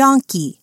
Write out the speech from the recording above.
donkey.